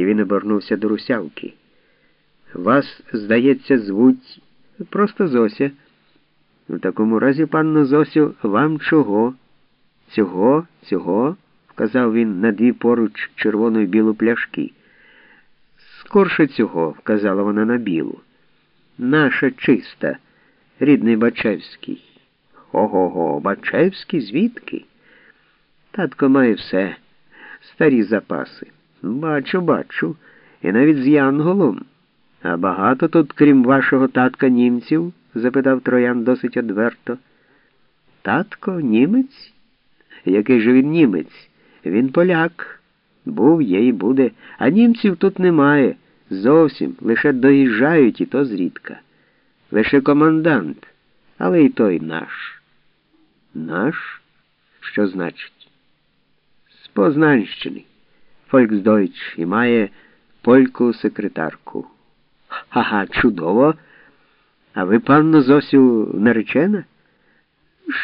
і він обернувся до русявки. Вас, здається, звуть просто Зося. У такому разі, панно Зосю, вам чого? Цього, цього, вказав він на дві поруч червону і білу пляшки. Скорше цього, вказала вона на білу. Наша чиста, рідний Бачевський. Ого-го, Бачевський звідки? Татко має все, старі запаси. Бачу, бачу, і навіть з Янголом. А багато тут, крім вашого татка, німців? запитав троян досить одверто. Татко, німець? Який же він німець? Він поляк. Був, є і буде, а німців тут немає. Зовсім лише доїжджають і то зрідка. Лише командант, але і той наш. Наш? Що значить? З Познанщини. Фольксдойч і має польку секретарку. Ага, чудово. А ви, панно Зосю, наречена?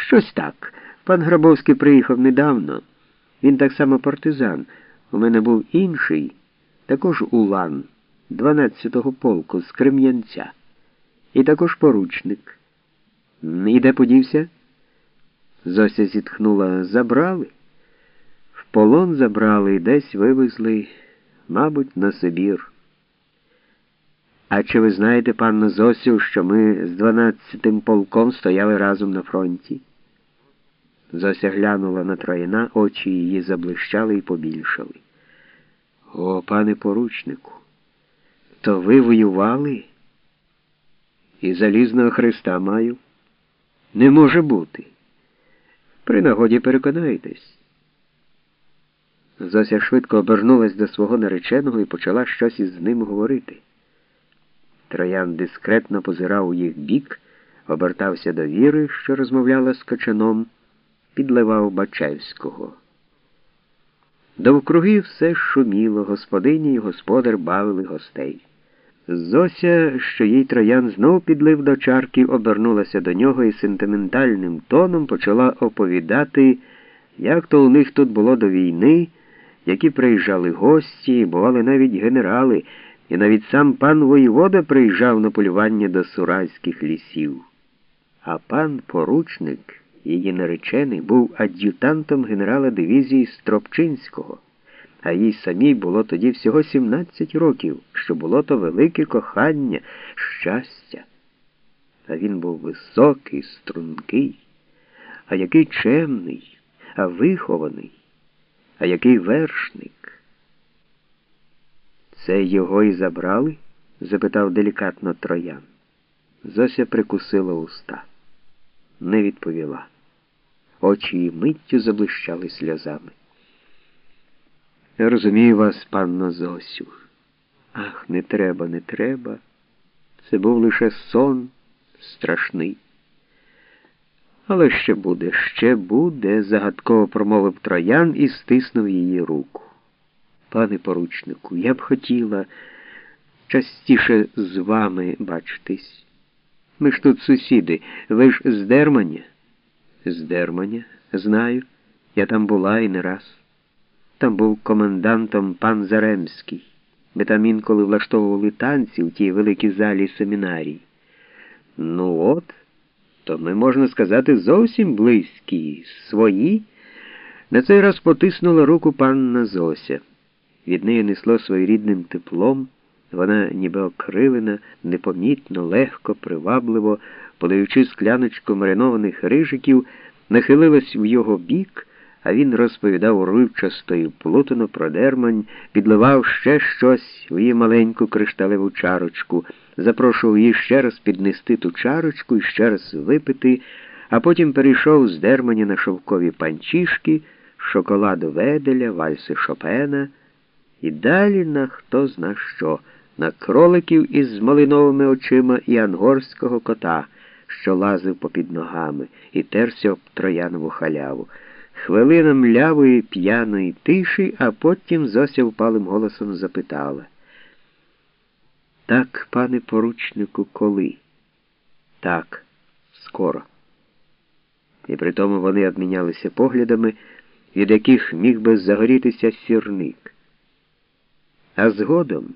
Щось так. Пан Грабовський приїхав недавно. Він так само партизан. У мене був інший, також улан, 12-го полку з Крем'янця. І також поручник. І де подівся? Зося зітхнула, забрали. Полон забрали і десь вивезли, мабуть, на Сибір. А чи ви знаєте, панно Зосю, що ми з 12-тим полком стояли разом на фронті? Зося глянула на троїна, очі її заблищали і побільшали. О, пане поручнику, то ви воювали? І залізного Христа маю? Не може бути. При нагоді переконаєтесь. Зося швидко обернулась до свого нареченого і почала щось із ним говорити. Троян дискретно позирав у їх бік, обертався до віри, що розмовляла з качаном, підливав Бачевського. Довкруги все шуміло, господині і господар бавили гостей. Зося, що їй троян знов підлив до чарки, обернулася до нього і сентиментальним тоном почала оповідати, як то у них тут було до війни, які приїжджали гості, бували навіть генерали, і навіть сам пан воєвода приїжджав на полювання до суральських лісів. А пан поручник, її наречений, був ад'ютантом генерала дивізії Стропчинського а їй самій було тоді всього 17 років, що було то велике кохання, щастя. А він був високий, стрункий, а який чемний, а вихований, а який вершник. Це його і забрали? запитав делікатно троян. Зося прикусила уста, не відповіла. Очі її миттю заблищали сльозами. Я розумію вас, панно Зосю. Ах, не треба, не треба. Це був лише сон страшний. Але ще буде, ще буде, загадково промовив троян і стиснув її руку. Пане поручнику, я б хотіла частіше з вами бачитись. Ми ж тут сусіди, ви ж з Дерманя? З Дерманя, знаю. Я там була і не раз. Там був комендантом пан Заремський. Ми там інколи влаштовували танці в тій великій залі семінарій. Ну от, то ми, можна сказати, зовсім близькі, свої. На цей раз потиснула руку панна Зося. Від неї несло своєрідним теплом. Вона, ніби окрилена, непомітно, легко, привабливо, подаючи скляночку маринованих рижиків, нахилилась в його бік а він розповідав уривчасто і плутано про дермань, підливав ще щось в її маленьку кришталеву чарочку, запрошував її ще раз піднести ту чарочку і ще раз випити, а потім перейшов з дермані на шовкові панчішки, шоколаду Веделя, вальси Шопена і далі на хто зна що, на кроликів із малиновими очима і ангорського кота, що лазив попід ногами, і терся об троянову халяву. Хвилина млявої п'яної тиші, а потім Зося впалим голосом запитала. Так, пане поручнику, коли? Так, скоро. І при тому вони обмінялися поглядами, від яких міг би загорітися сірник. А згодом.